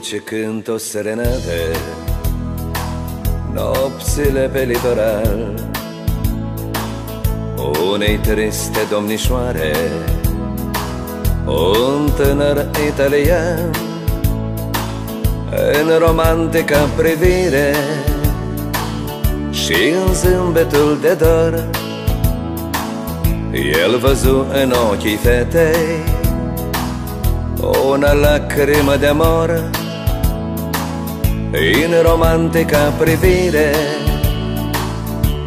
Dulce cânt o serenată Nopțile pe litoral Unei triste domnișoare. Un tânăr italian În romantica privire. Și în zâmbetul de dor El văzu în ochii fetei una lacrimă de amor În romantica privire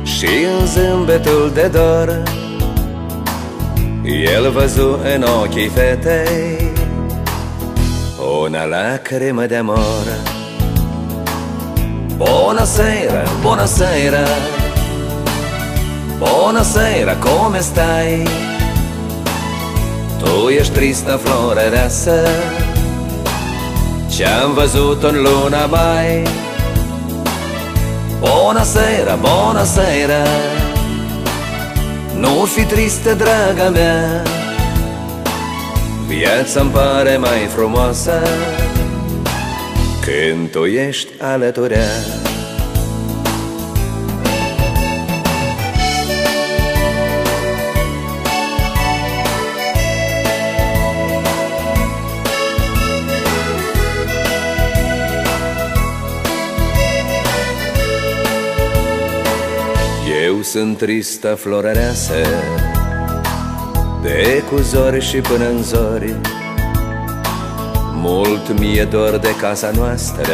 Și în zâmbetul de dor El văzu în ochii fetei Una lacrimă de amor Buonasera, buonasera Buonasera, come stai? Tu ești tristă flore reasă Ce-am văzut în luna mai? Bună seara, bună seara. Nu fi tristă, draga mea. Viața-mi pare mai frumoasă Când tu ești alăturea sunt tristă florăreasă De cu zori și până în zori. Mult mie dor de casa noastră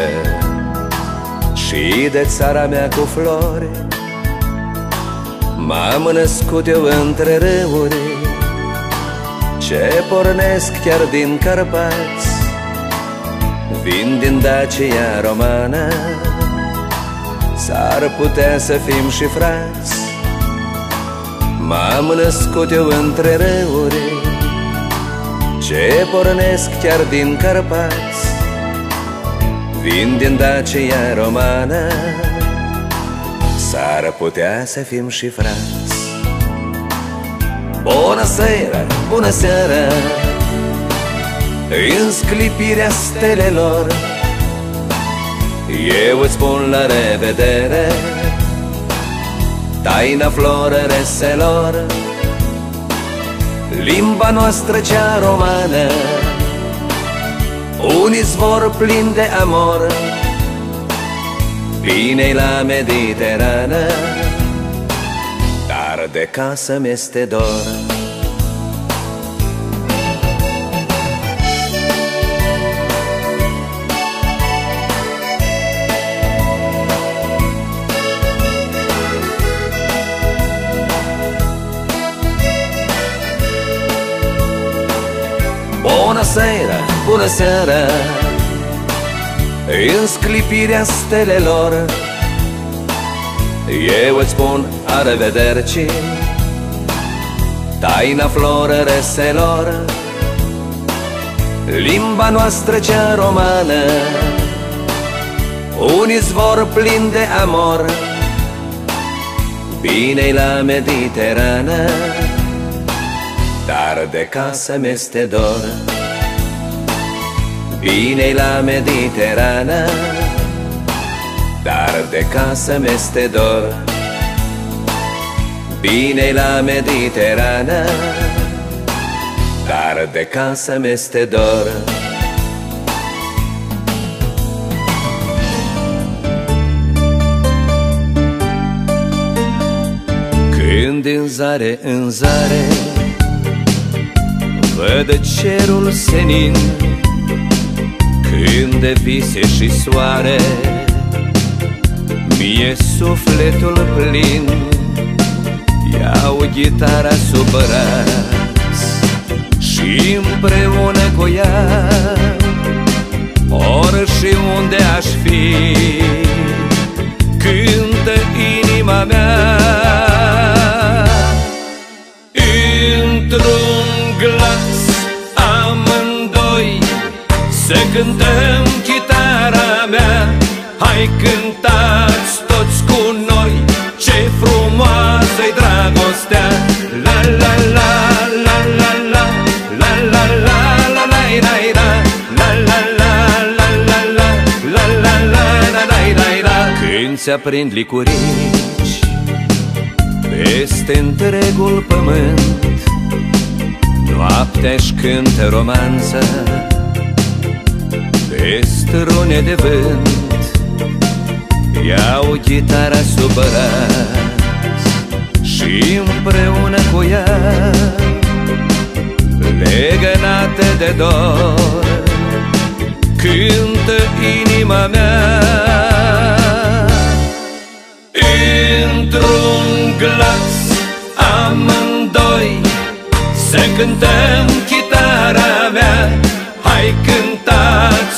Și de țara mea cu flori. M-am născut eu între râuri Ce pornesc chiar din Carpați Vin din Dacia romană. S-ar putea să fim și frați M-am născut eu între râuri Ce pornesc chiar din Carpați Vin din Dacia romană. S-ar putea să fim și frați. Bună seara, bună seara În sclipirea stelelor. Eu îți spun la revedere Taina florăreselor Limba noastră cea romană. Un izvor plin de amor bine la Mediterană. Dar de casă mi-este dor seara, bună seara. În sclipirea stelelor Eu îți spun a revederci Taina florăreselor Limba noastră cea romană. Un izvor plin de amor bine la Mediterană. Dar de casă mi-este dor bine la Mediterană Dar de casă mi-este dor. Bine la Mediterană Dar de casă mi-este dor. Când din zare în zare Văd cerul senin Când de vise și soare Mie sufletul plin Iau gitara sub braț. Și împreună cu ea Ori și unde aș fi Cântă inima mea. Într-un glas să cântăm chitara mea Hai cântați toți cu noi Ce frumoasă-i dragostea La la la la la la La la la la la la la La la la se aprind licurici Peste întregul pământ Noaptea-și cântă romanța pe strune de vânt ia o chitară sub braț Și împreună cu ea Legănate de dor Cântă inima mea. Într-un glas amândoi Să cântăm chitara mea. Hai cântați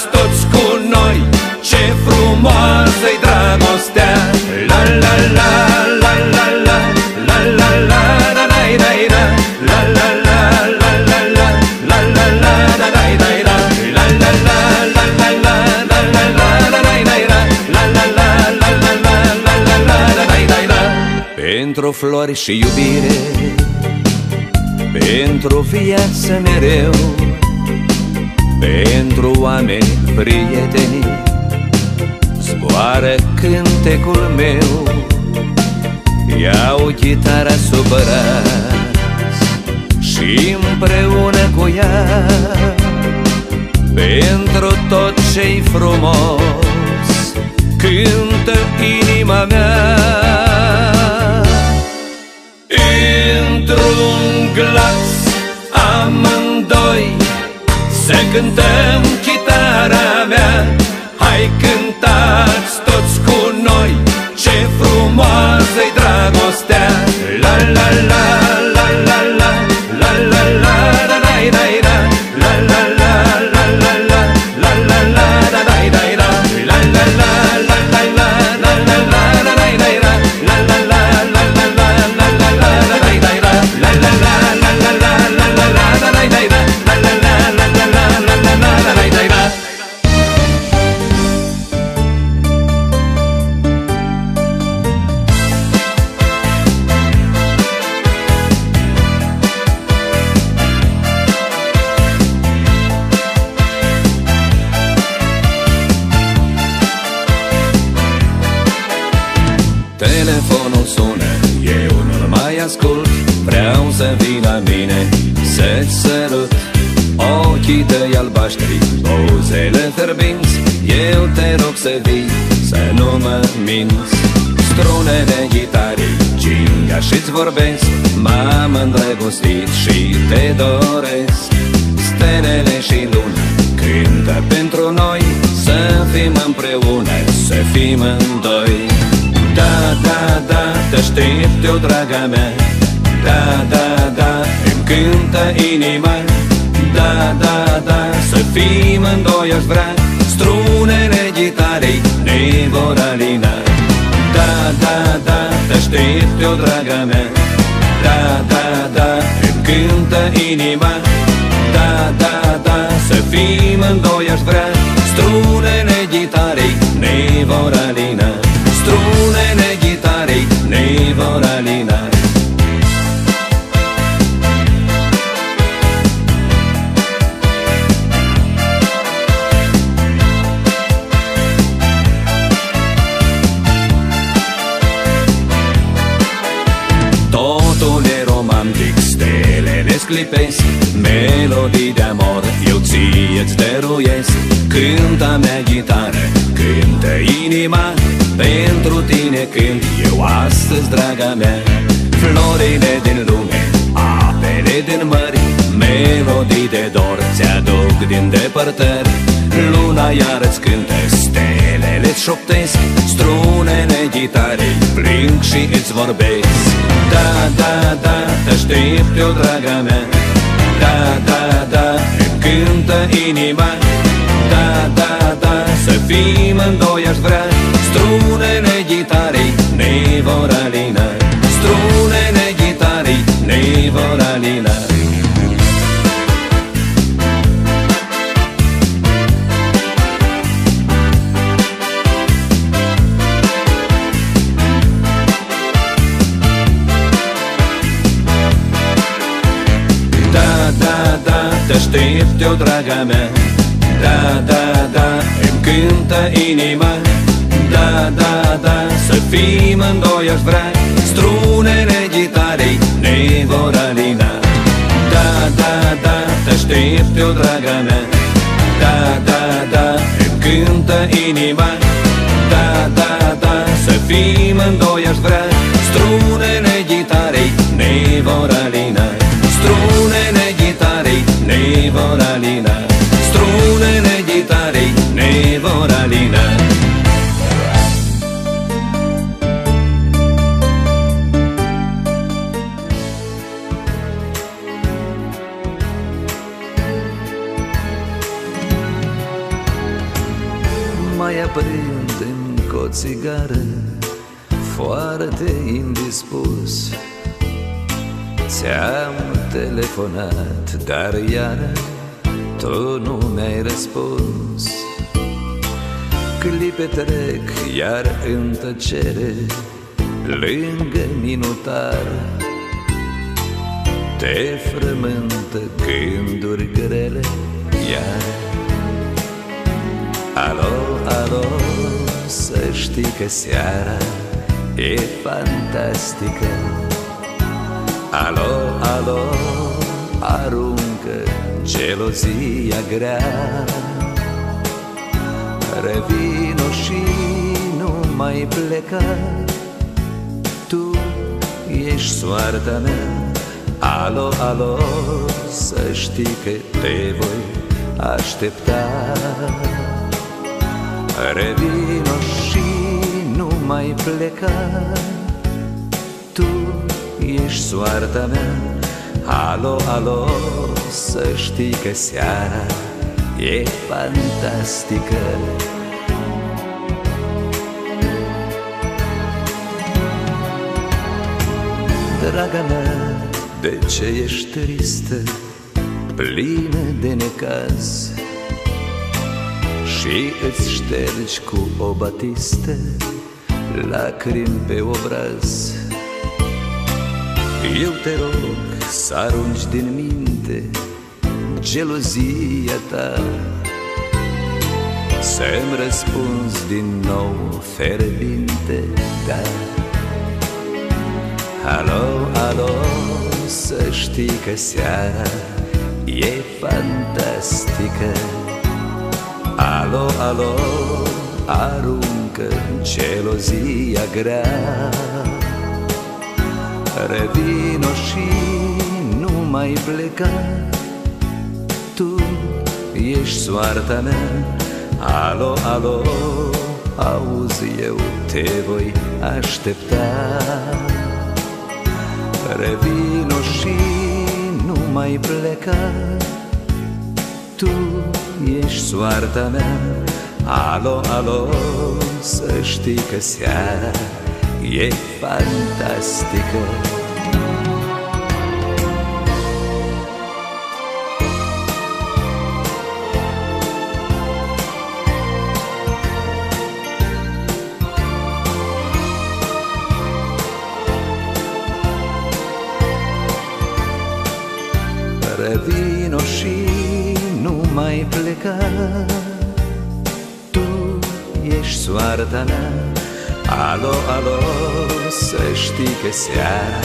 pentru flori și iubire Pentru viață mereu Pentru oameni prieteni Zboară cântecul meu. Iau chitara braț, Și împreună cu ea Pentru tot ce-i frumos Cântă inima mea. într-un glas amândoi. Să cântăm chitara mea Hai cânt 你们。tare Plâng și îți vorbesc. Da, da, da, te aștept eu, draga mea. Da, da, da, îmi cântă inima. Da, da, da, să fim în doi aș vrea Strunele gitarei ne vor mea. Da, da, da, îmi cântă inima. Da, da, da, să fim în doi aș vrea Strunele gitarei ne vor alina. Da, da, da, te aștept eu, draga mea. Da, da, da, îmi cântă inima. Da, da, da, să fim în doi aș vrea Strunele gitarei ne vor alina. Țigară Foarte indispus. Ți-am telefonat, dar iară Tu nu mi-ai răspuns. Clipe trec, iar în tăcere Lângă minutar. Te frământă gânduri grele Iar Alo, alo, să știi că seara e fantastică. Alo, alo, aruncă gelozia grea. Revino și nu mai pleca Tu ești soarta mea. Alo, alo, să știi că te voi aștepta. Revino și nu mai pleca Tu ești soarta mea. Alo, alo, să știi că seara e fantastică. Draga mea, de ce ești tristă, plină de necaz? Și îți ștergi cu o batistă lacrimi pe obraz. Eu te rog să arunci din minte gelozia ta. Să-mi răspunzi din nou ferbinte, da. Alo, alo, să știi că seara e fantastică. Alo, alo, aruncă gelozia grea. Revino și nu mai pleca. Tu ești soarta mea. Alo, alo, auzi eu te voi aștepta. Revino și nu mai pleca. Tu ești soarta mea Alo, alo, să știi că seara e fantastică știi că seara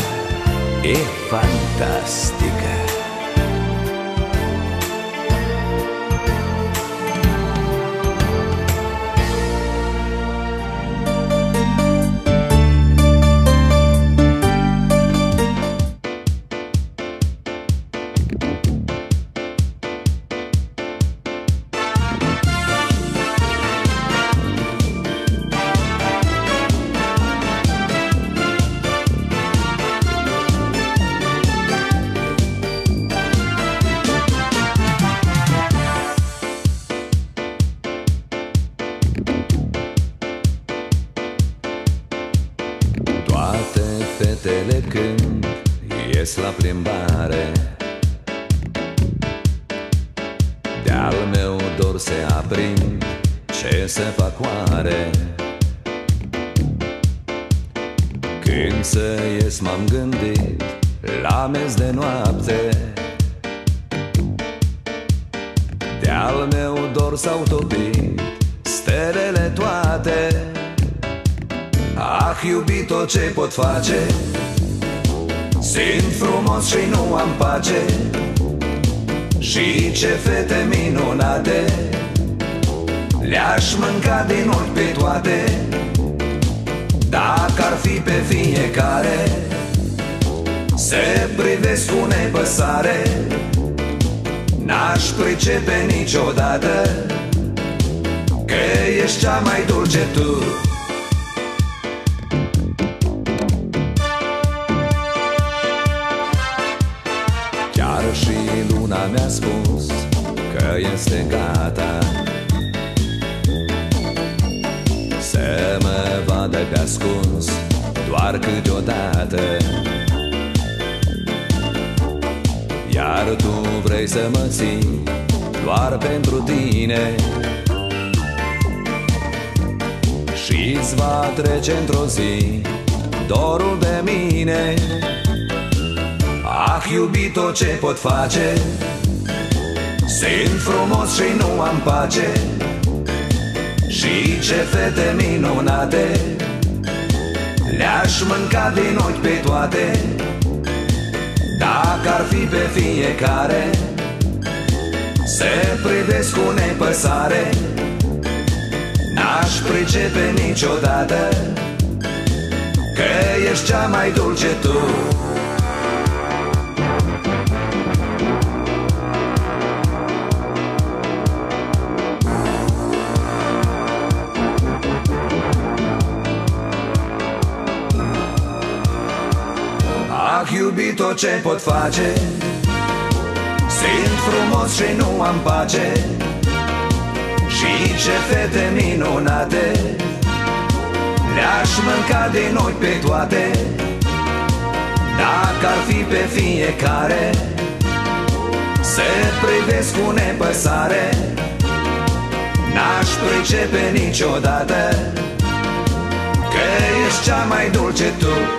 la mez de noapte. De-al meu dor s-au topit stelele toate. Ah, iubito, ce pot face? Sunt frumos și nu am pace. Și ce fete minunate Le-aș mânca din ochi pe toate. Dacă ar fi pe fiecare Se privesc cu nepăsare. N-aș pricepe niciodată Că ești cea mai dulce tu. Chiar și luna mi-a spus Că este gata. Să mă vadă pe ascuns Doar câteodată Iar tu vrei să mă ții Doar pentru tine. Și-ți va trece într-o zi Dorul de mine. Ah, iubito, ce pot face? Sunt frumos și nu am pace. Și ce fete minunate Le-aș mânca din ochi pe toate Dacă ar fi pe fiecare Se privesc cu nepăsare. N-aș pricepe niciodată Că ești cea mai dulce tu iubito, ce pot face? Sunt frumos și nu am pace. Și ce fete minunate. Le-aș mânca din ochi pe toate. Dacă ar fi pe fiecare Se privesc cu nepăsare. N-aș pricepe niciodată Că ești cea mai dulce tu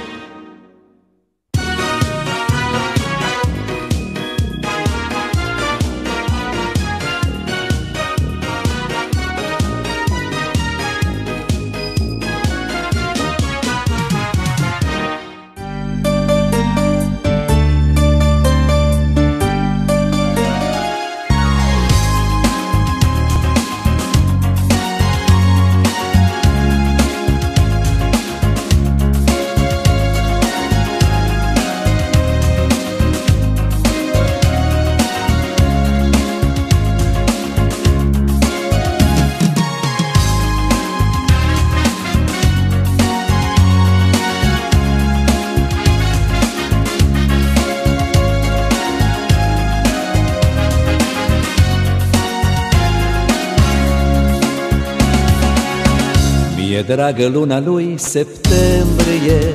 dragă luna lui septembrie.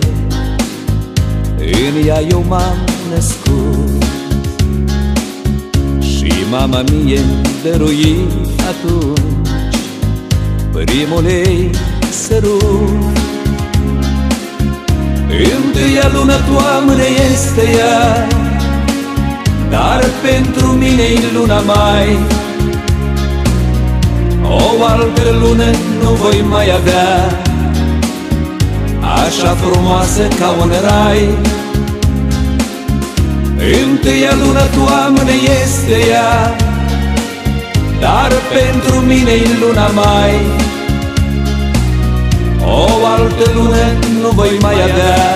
În ea eu m-am născut. Și mama mie dărui atunci Primul ei sărut. Întâia lună toamnă este ea Dar pentru mine e luna mai. O altă lună nu voi mai avea. Așa frumoasă ca un rai. Întâia lună toamnă este ea. Dar pentru mine e luna mai. O altă lună nu voi mai avea.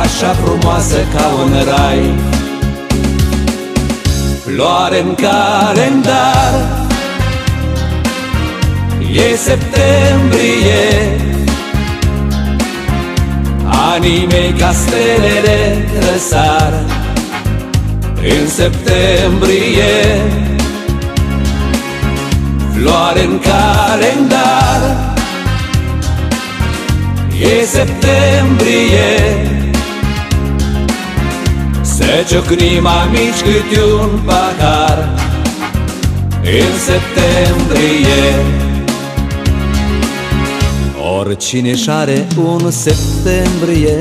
Așa frumoasă ca un rai. Floare în calendar E septembrie. Anii mei ca stelele răsar În septembrie. Floare în calendar. E septembrie. Să ciocnim amici câte un pahar. În septembrie Oricine și șare un septembrie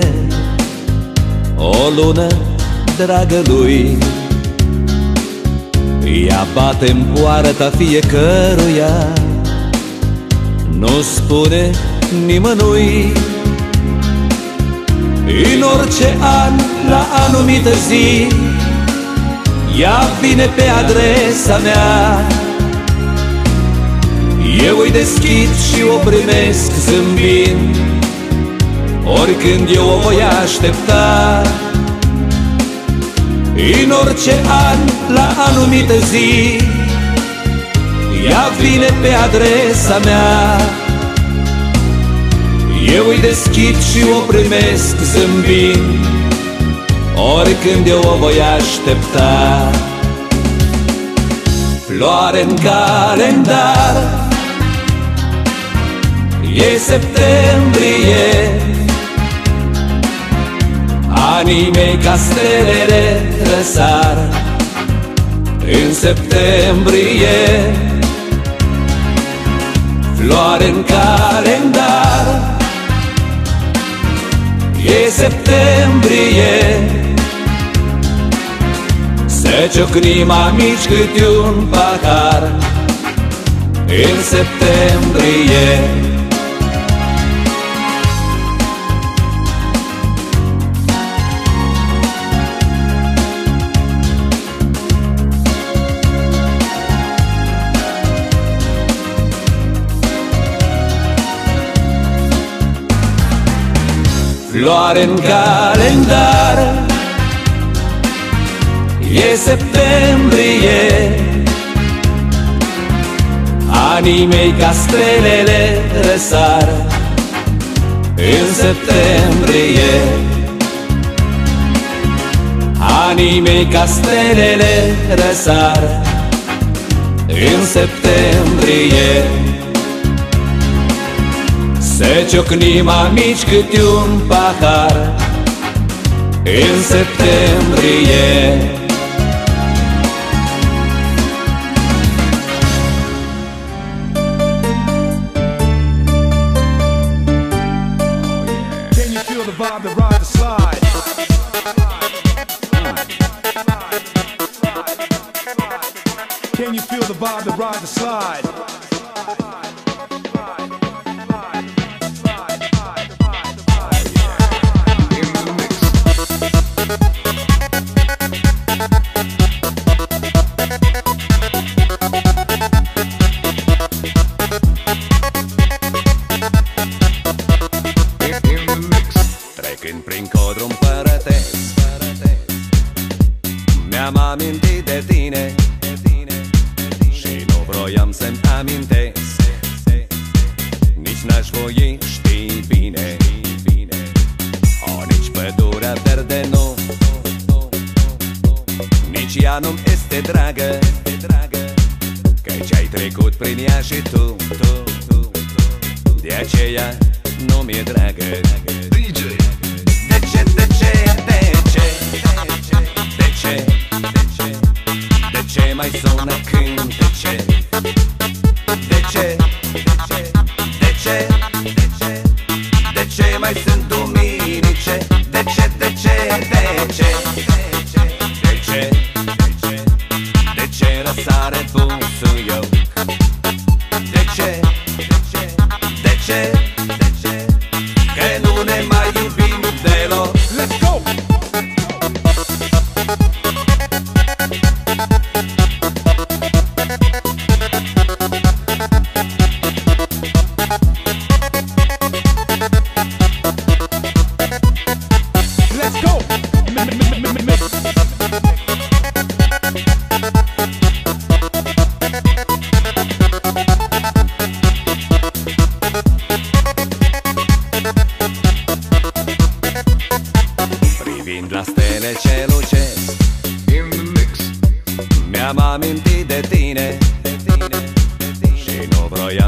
O lună dragă lui Ea bate în poarta fiecăruia. Nu spune nimănui În orice an, la anumită zi Ea vine pe adresa mea Eu îi deschid și o primesc zâmbind. Oricând eu o voi aștepta În orice an, la anumită zi Ea vine pe adresa mea. Eu îi deschid și o primesc zâmbind. Oricând eu o voi aștepta. Floare în calendar E septembrie. Anii mei ca stelele răsar. În septembrie. Floare în calendar. E septembrie. Să ciocnim amici câte un pahar. În septembrie Floare în calendar. E septembrie. Anii mei ca stelele răsar. În septembrie. Anii mei ca stelele răsar. În septembrie să ciocnim amici câte un pahar În septembrie Can you feel the vibe the slide? Can you feel the vibe that ride the slide?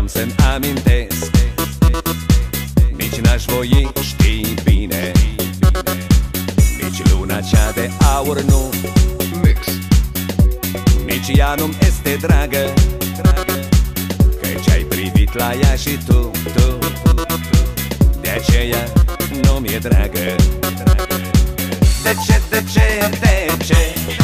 Nu vroiam să-mi amintesc. Nici n-aș voi ști bine. Nici luna cea de aur nu. Nici ea nu este dragă. Căci ai privit la ea și tu, tu. De aceea nu mi-e dragă. De ce, de ce, de ce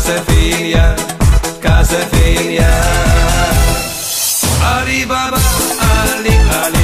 să fie ea, ca să fie ea. Ali Ali, Ali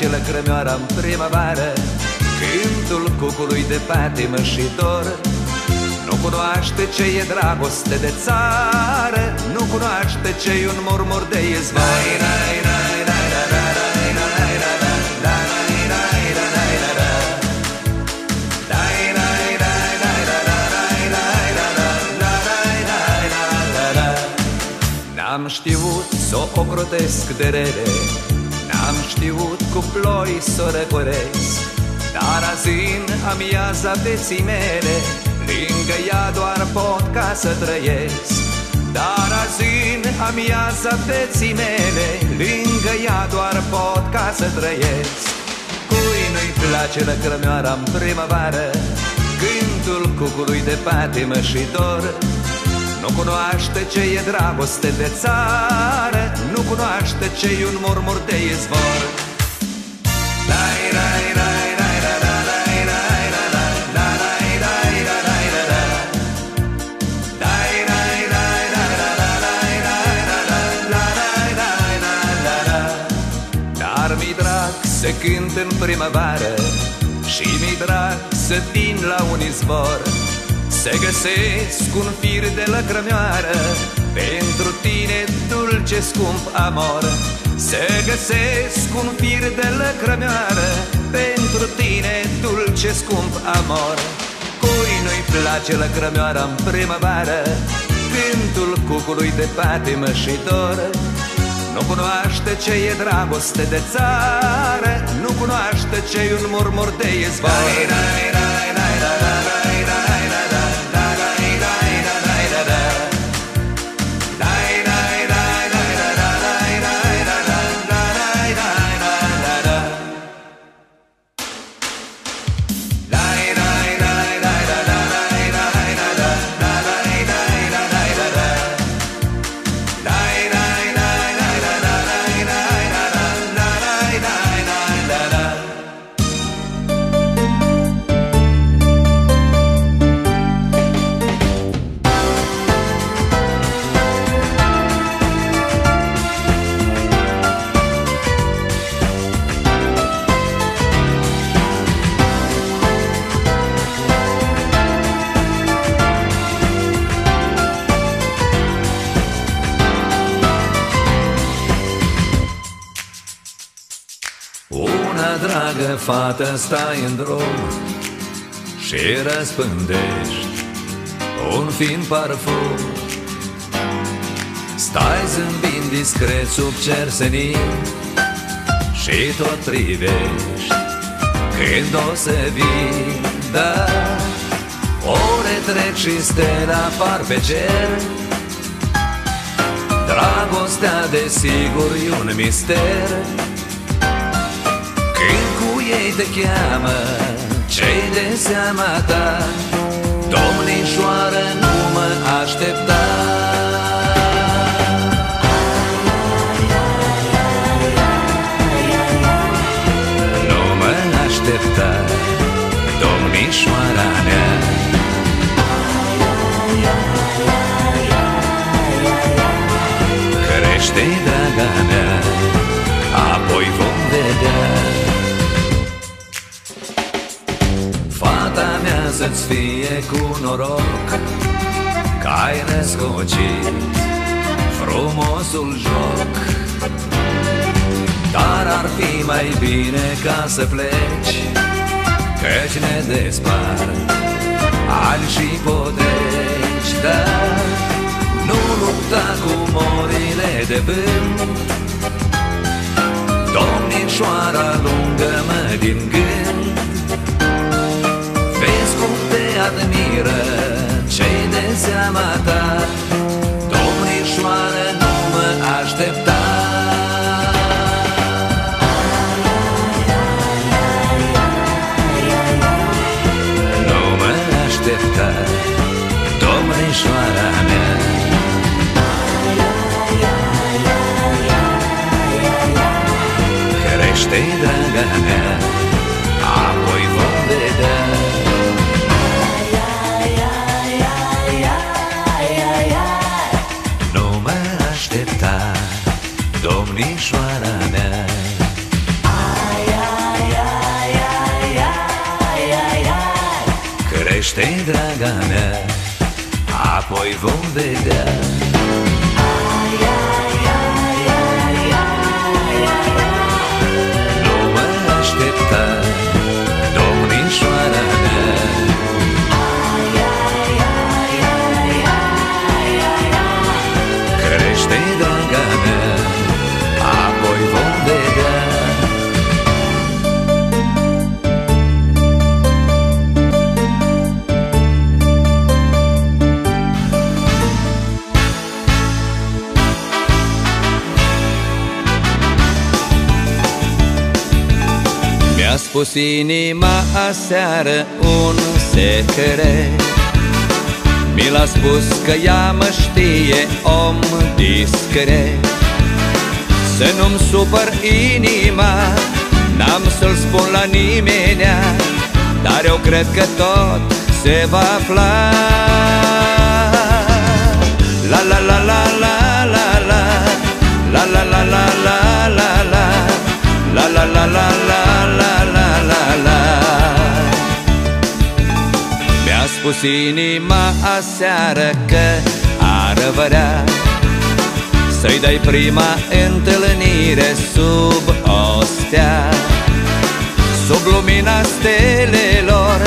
nu-i place lăcrămioara în primăvară Cântul cucului de patimă și dor Nu cunoaște ce e dragoste de țară Nu cunoaște ce e un murmur de izvor N-am știut să o ocrotesc de rele N-am știut cu ploi să o răcoresc Dar azi în amiaza vieții mele Lângă ea doar pot ca să trăiesc. Dar azi în amiaza vieții mele Lângă ea doar pot ca să trăiesc. Cui nu-i place lăcrămioara în primăvară Cântul cucului de patimă și dor? Nu cunoaște ce e dragoste de țară Nu cunoaște ce e un murmur de izvor Lai, lai, lai, lai, la, la, lai, lai, la, la, la, lai, lai, la, lai, la, la. Lai, lai, lai, lai, la, la, lai, lai, la, la, la, lai, lai, la, la, la. Dar mi drag să cânt în primăvară Și mi drag să vin la un izvor se găsesc un fir de lăcrămioară Pentru tine, dulce, scump amor Se găsesc un fir de lăcrămioară. Pentru tine, dulce, scump amor Cui nu-i place lăcrămioara în primăvară? Cântul cucului de patimă și dor Nu cunoaște ce e dragoste de țară Nu cunoaște ce e un murmur de izvor fată, stai în drum Și răspândești un fin parfum. Stai zâmbind discret sub cer senin Și tot privești când o să vii Da, ore trec și stele apar pe cer. Dragostea desigur e un mister. ei te cheamă Cei de seama ta. Domnișoară, nu mă aștepta. Nu mă aștepta Domnișoara mea. Crește, draga mea să-ți fie cu noroc Că ai răscocit frumosul joc. Dar ar fi mai bine ca să pleci Căci ne despar ani și poteci Dar nu lupta cu morile de vânt. Domnișoara lungă-mă din gând admiră cei de seama ta. Domnișoară, nu mă aștepta. Nu mă aștepta, domnișoara mea. Crește, draga mea. domnișoara mea. Ai, ai, ai, ai, ai, ai, ai Crește-i, draga mea Apoi vom vedea. Ai, ai, ai, ai, ai, ai, ai Nu mă aștepta Domnișoara mea. Ai, ai, ai, ai, ai, ai, ai, Crește-i, spus inima aseară un secret Mi l-a spus că ea mă știe om discret Să nu-mi supăr inima N-am să-l spun la nimenea Dar eu cred că tot se va afla La la la la la la la La la la la la la la La la la la la la Mi-a spus inima aseară că ar vrea Să-i dai prima întâlnire sub o stea Sub lumina stelelor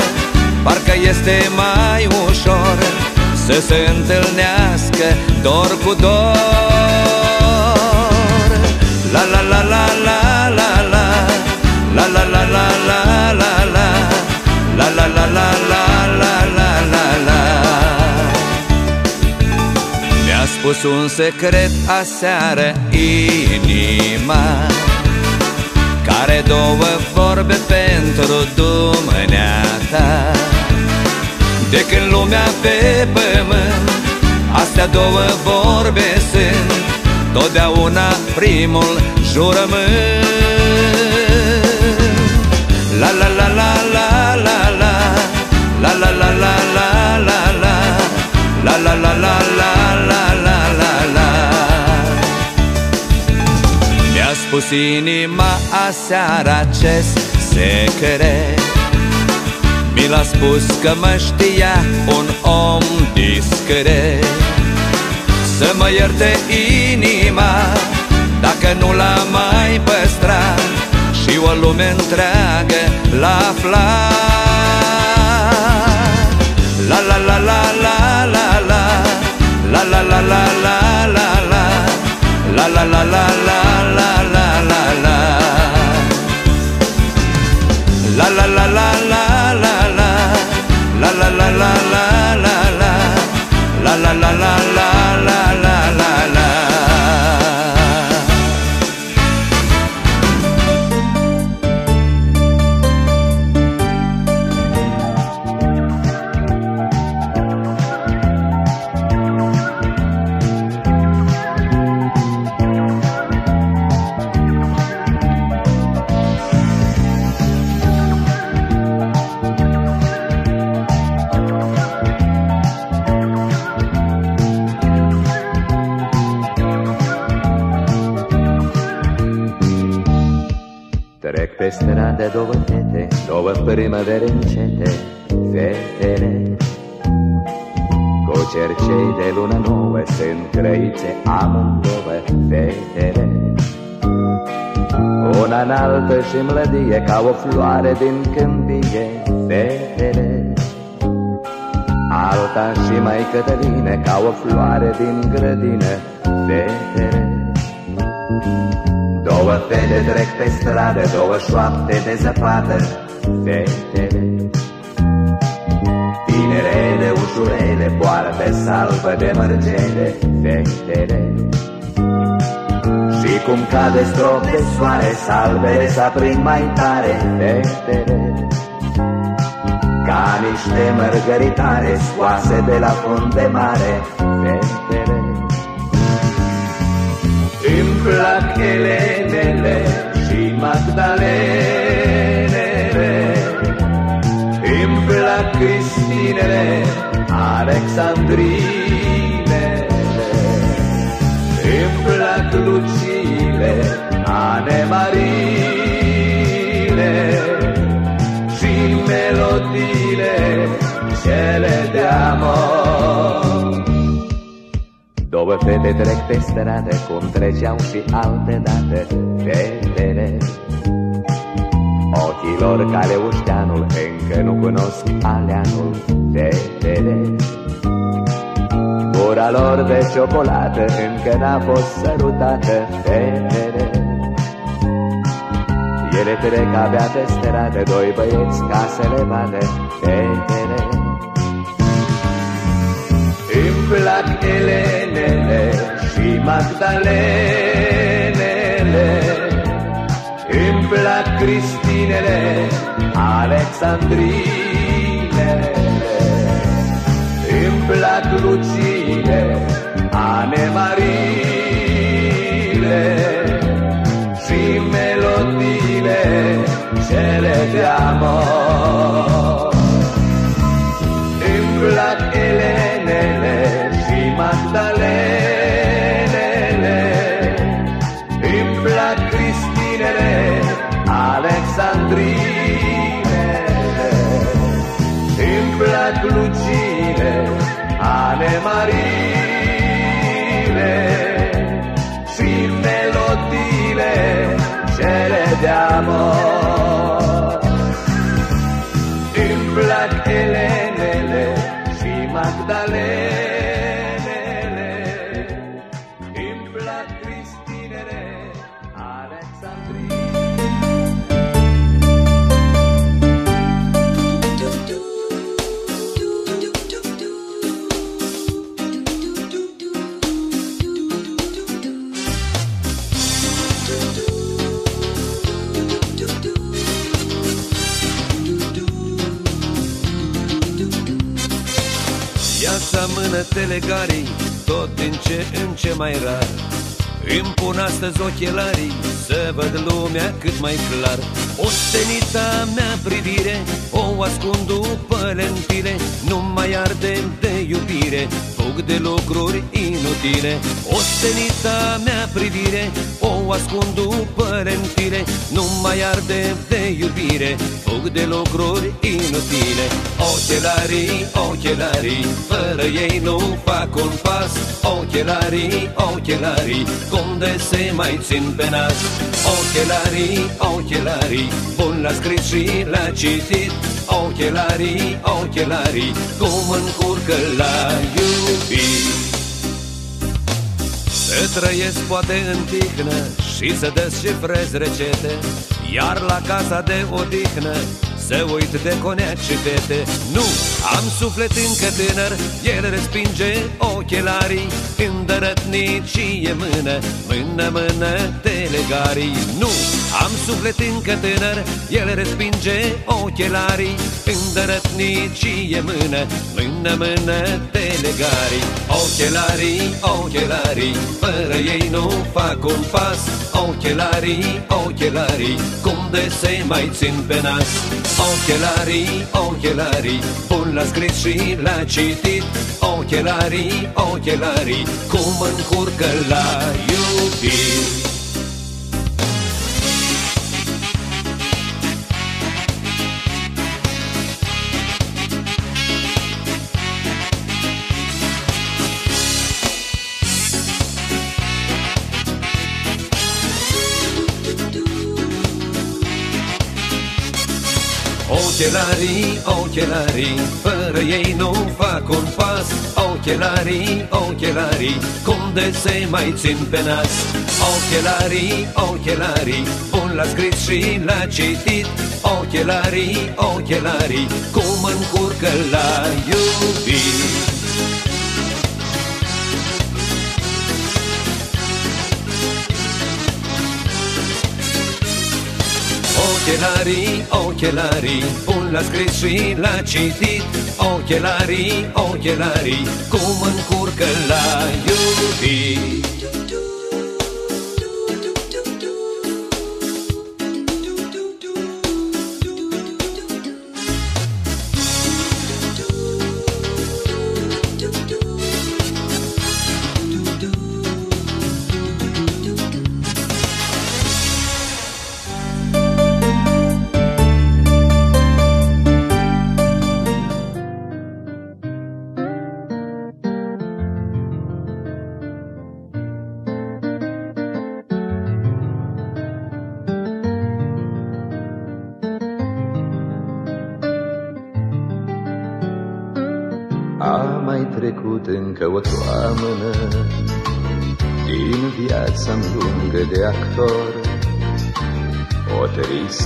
Parcă este mai ușor Să se întâlnească dor cu dor La la la la la la la La la la la la la la La la la la la la spus un secret aseară inima Care două vorbe pentru dumneata. De când lumea pe pământ Astea două vorbe sunt Totdeauna primul jurământ. La la la la la Mi-a spus inima aseară acest secret Mi l-a spus că mă știa un om discret Să mă ierte inima Dacă nu l-a mai păstrat Și o lume întreagă l-a aflat La la la la la la la La la la la la la la La la la la la la înaltă și mlădie ca o floare din câmpie, fetele. Alta și mai cătăline ca o floare din grădină, fetele. Două fete trec pe stradă, două șoapte de zăpadă, fetele. Tinerele, ușurele, poartă salvă de mărgele, fetele. Și cum cade strop de soare, salvele s-aprind mai tare, fetele. Ca niște mărgăritare scoase de la fund de mare, fetele. Îmi plac elenele și Magdalenele Îmi plac Cristinele, Alexandrinele Îmi plac Luciile, Anemariile Și melodiile cele de amor. Două fete trec pe stradă, cum treceau și alte date Fetele. Ochilor care ușteanul încă nu cunosc aleanul Fetele. Gura lor de ciocolată încă n-a fost sărutată Fetele Ele trec abia pe stradă, doi băieți ca să le vadă. Fetele Îmi plac Elenele și Magdalenele. Îmi plac Cristinele, Alexandrinele. Îmi plac Luciile, Anemariile cele de amor ce în ce mai rar. Îmi pun astăzi ochelarii, să văd lumea cât mai clar. Ostenita mea privire, o ascund după lentile Nu mai arde de iubire, fug de lucruri inutile. Ostenita mea privire, o ascund după lentile Nu mai arde de iubire, fug de lucruri inutile. Ochelarii, ochelarii, fără ei nu fac un pas. Ochelarii, ochelarii, cum de se mai țin pe nas? Ochelarii, ochelarii, bun la scris și la citit. Ochelarii, ochelarii, cum încurcă la iubit să trăiesc poate în tihnă și să descifrez recete Iar la casa de odihnă să uit de coneac și fete Nu, am suflet încă tânăr, el respinge ochelarii. Îndărătnicie mână, mână, mână, telegarii Nu, am suflet încă tânăr, el respinge ochelarii. Îndărătnicie mână, mână, mână, telegarii Ochelarii, ochelarii, fără ei nu fac un pas. Ochelarii, ochelarii, cum de se mai țin pe nas Ochelarii, ochelarii, bun la scris și la citit. Ochelarii, ochelarii, cum încurcă la iubit Ochelarii, ochelarii, fără ei nu fac un pas. Ochelarii, ochelarii, cum de se mai țin pe nas? Ochelarii, ochelarii, bun la scris și la citit. Ochelarii, ochelarii, cum încurcă la iubit Ochelarii, ochelarii, bun la scris și la citit. Ochelarii, ochelarii, cum încurcă la iubit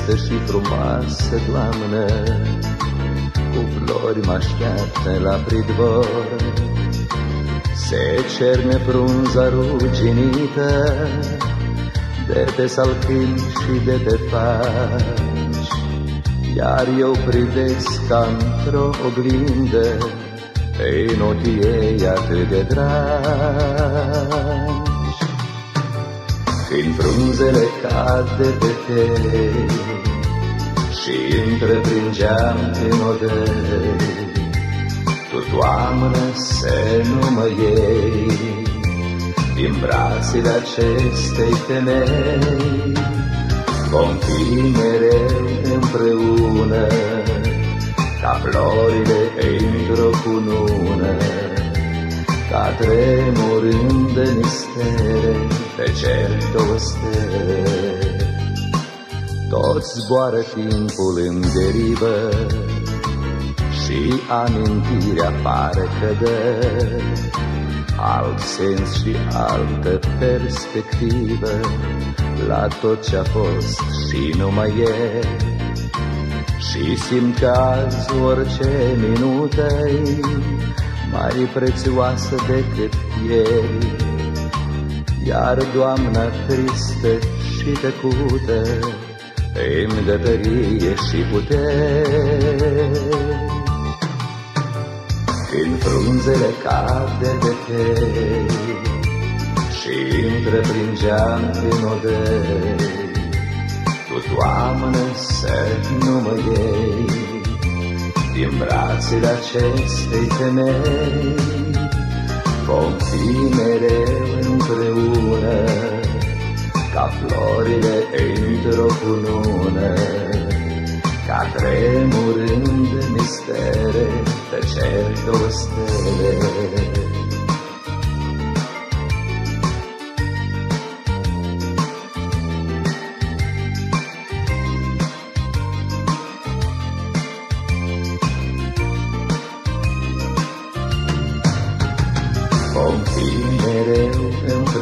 tristă și frumoasă doamnă Cu flori mă așteaptă la pridvor. Se cerne frunza ruginită De pe salcâni și de pe faci Iar eu privesc ca într-o oglindă în ochii ei atât de dragi Când frunzele cad de pe tei Și întrepringeam în odăi Tu, toamnă, să nu mă iei Din brațele acestei femei Vom fi mereu împreună ca florile într-o cunună, Ca tremurând de mistere Pe cer două stele. Toți zboară timpul în derivă Și amintirea pare că dă Alt sens și altă perspectivă La tot ce-a fost și nu mai e și simt că azi orice minută mai prețioasă decât ieri. Iar doamna tristă și tăcută îmi dă tărie și putere. Când frunzele cade de tei și întrepringeam prin odăi, tu, Doamne, să nu mă iei Din brațele acestei femei Vom fi mereu împreună Ca florile într-o cunună Ca tremurând mistere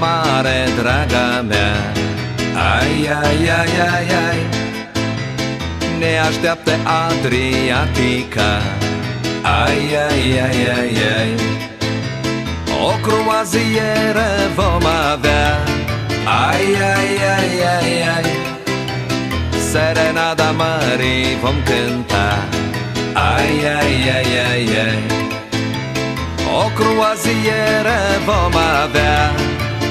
mare, draga mea. Ai, ai, ai, ai, ai. Ne așteaptă Adriatica. Ai, ai, ai, ai, ai. O croazieră vom avea. Ai, ai, ai, ai, ai. Serenada mării vom cânta. Ai, ai, ai, ai, ai. O croazieră vom avea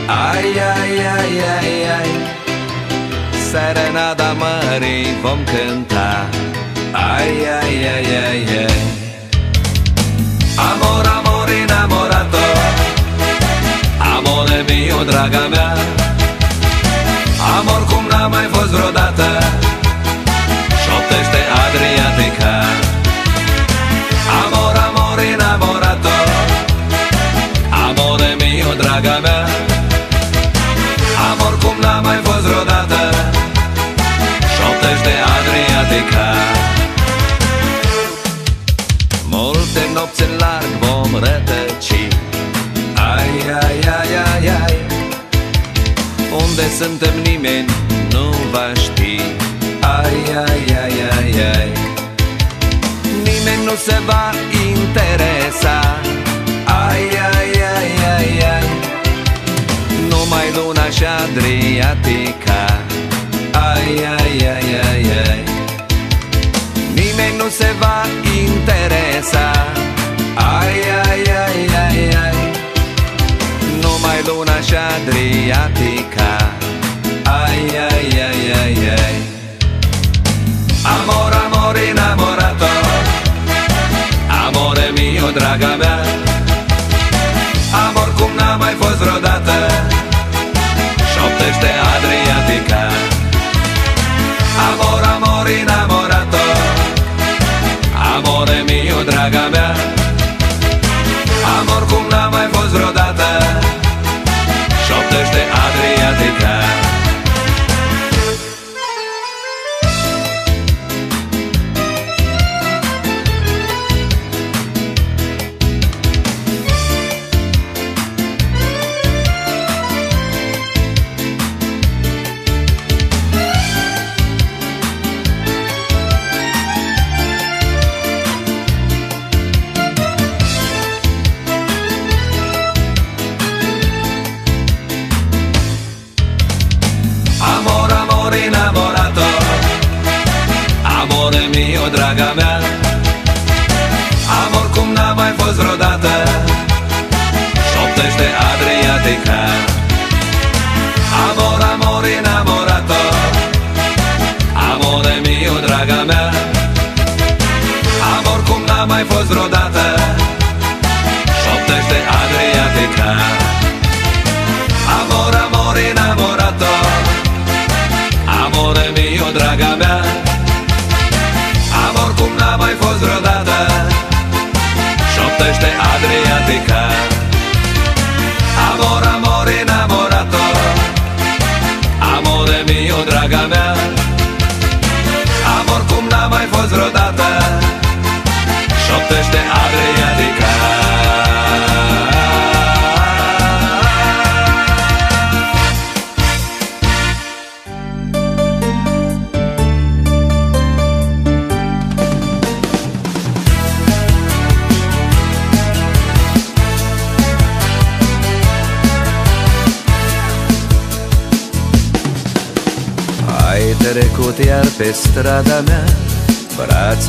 Ai, ai, ai, ai, ai. Serenada mării vom cânta. Ai, ai, ai, ai, ai. Amor, amor innamorato Amore mio, draga mea. Amor cum n-a mai fost vreodată. Șoptește Adriatica. Amor, amor innamorato Amore mio, draga mea suntem nimeni, nu va ști. Ai, ai, ai, ai, ai. Nimeni nu se va interesa. Ai, ai, ai, ai, ai. Numai luna și Adriatica. Ai, ai, ai, ai, ai. Nimeni nu se va interesa. Ai, ai, ai, ai, ai. Numai luna și Adriatica ai, ai, ai, ai, ai. Amor, amor innamorato. Amore mio, draga mea. Amor cum n-a mai fost vreodată. Șoptește Adriatica. Amor, amor innamorato. Amore mio, draga mea.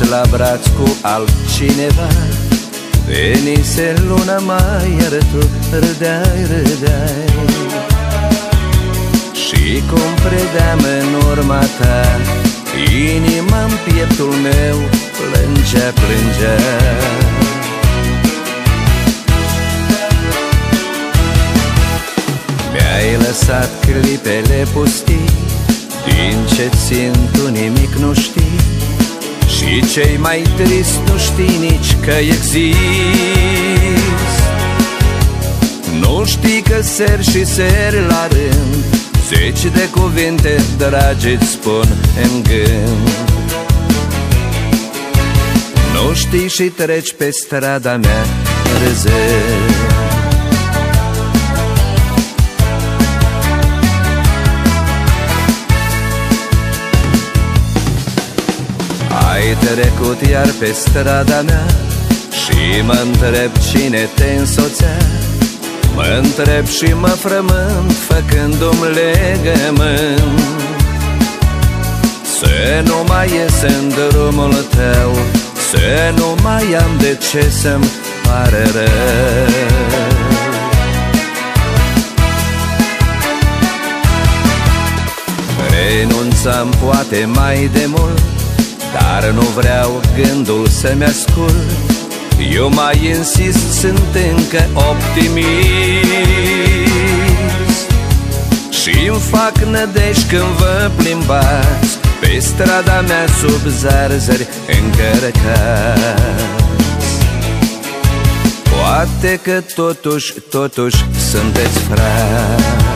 La braț cu altcineva. Venise luna mai, iar tu râdeai, râdeai. Și cum credeam în urma ta Inima în pieptul meu plângea, plângea. Mi-ai lăsat clipele pustii Din ce țin tu nimic nu știi Și cei mai trist nu știi nici că exist. Nu știi că ser și ser la rând Zeci de cuvinte dragi îți spun în gând. Nu știi și treci pe strada mea râzând Ai trecut iar pe strada mea Și mă întreb cine te însoțea. Mă întreb și mă frământ Făcându-mi legământ. Să nu mai ies în drumul tău Să nu mai am de ce să-mi pare rău. Renunțam poate mai de mult Dar nu vreau gândul să-mi ascult. Eu mai insist, sunt încă optimist. Și îmi fac nădejde când vă plimbați Pe strada mea sub zarzări încărcați. Poate că totuși, totuși sunteți frați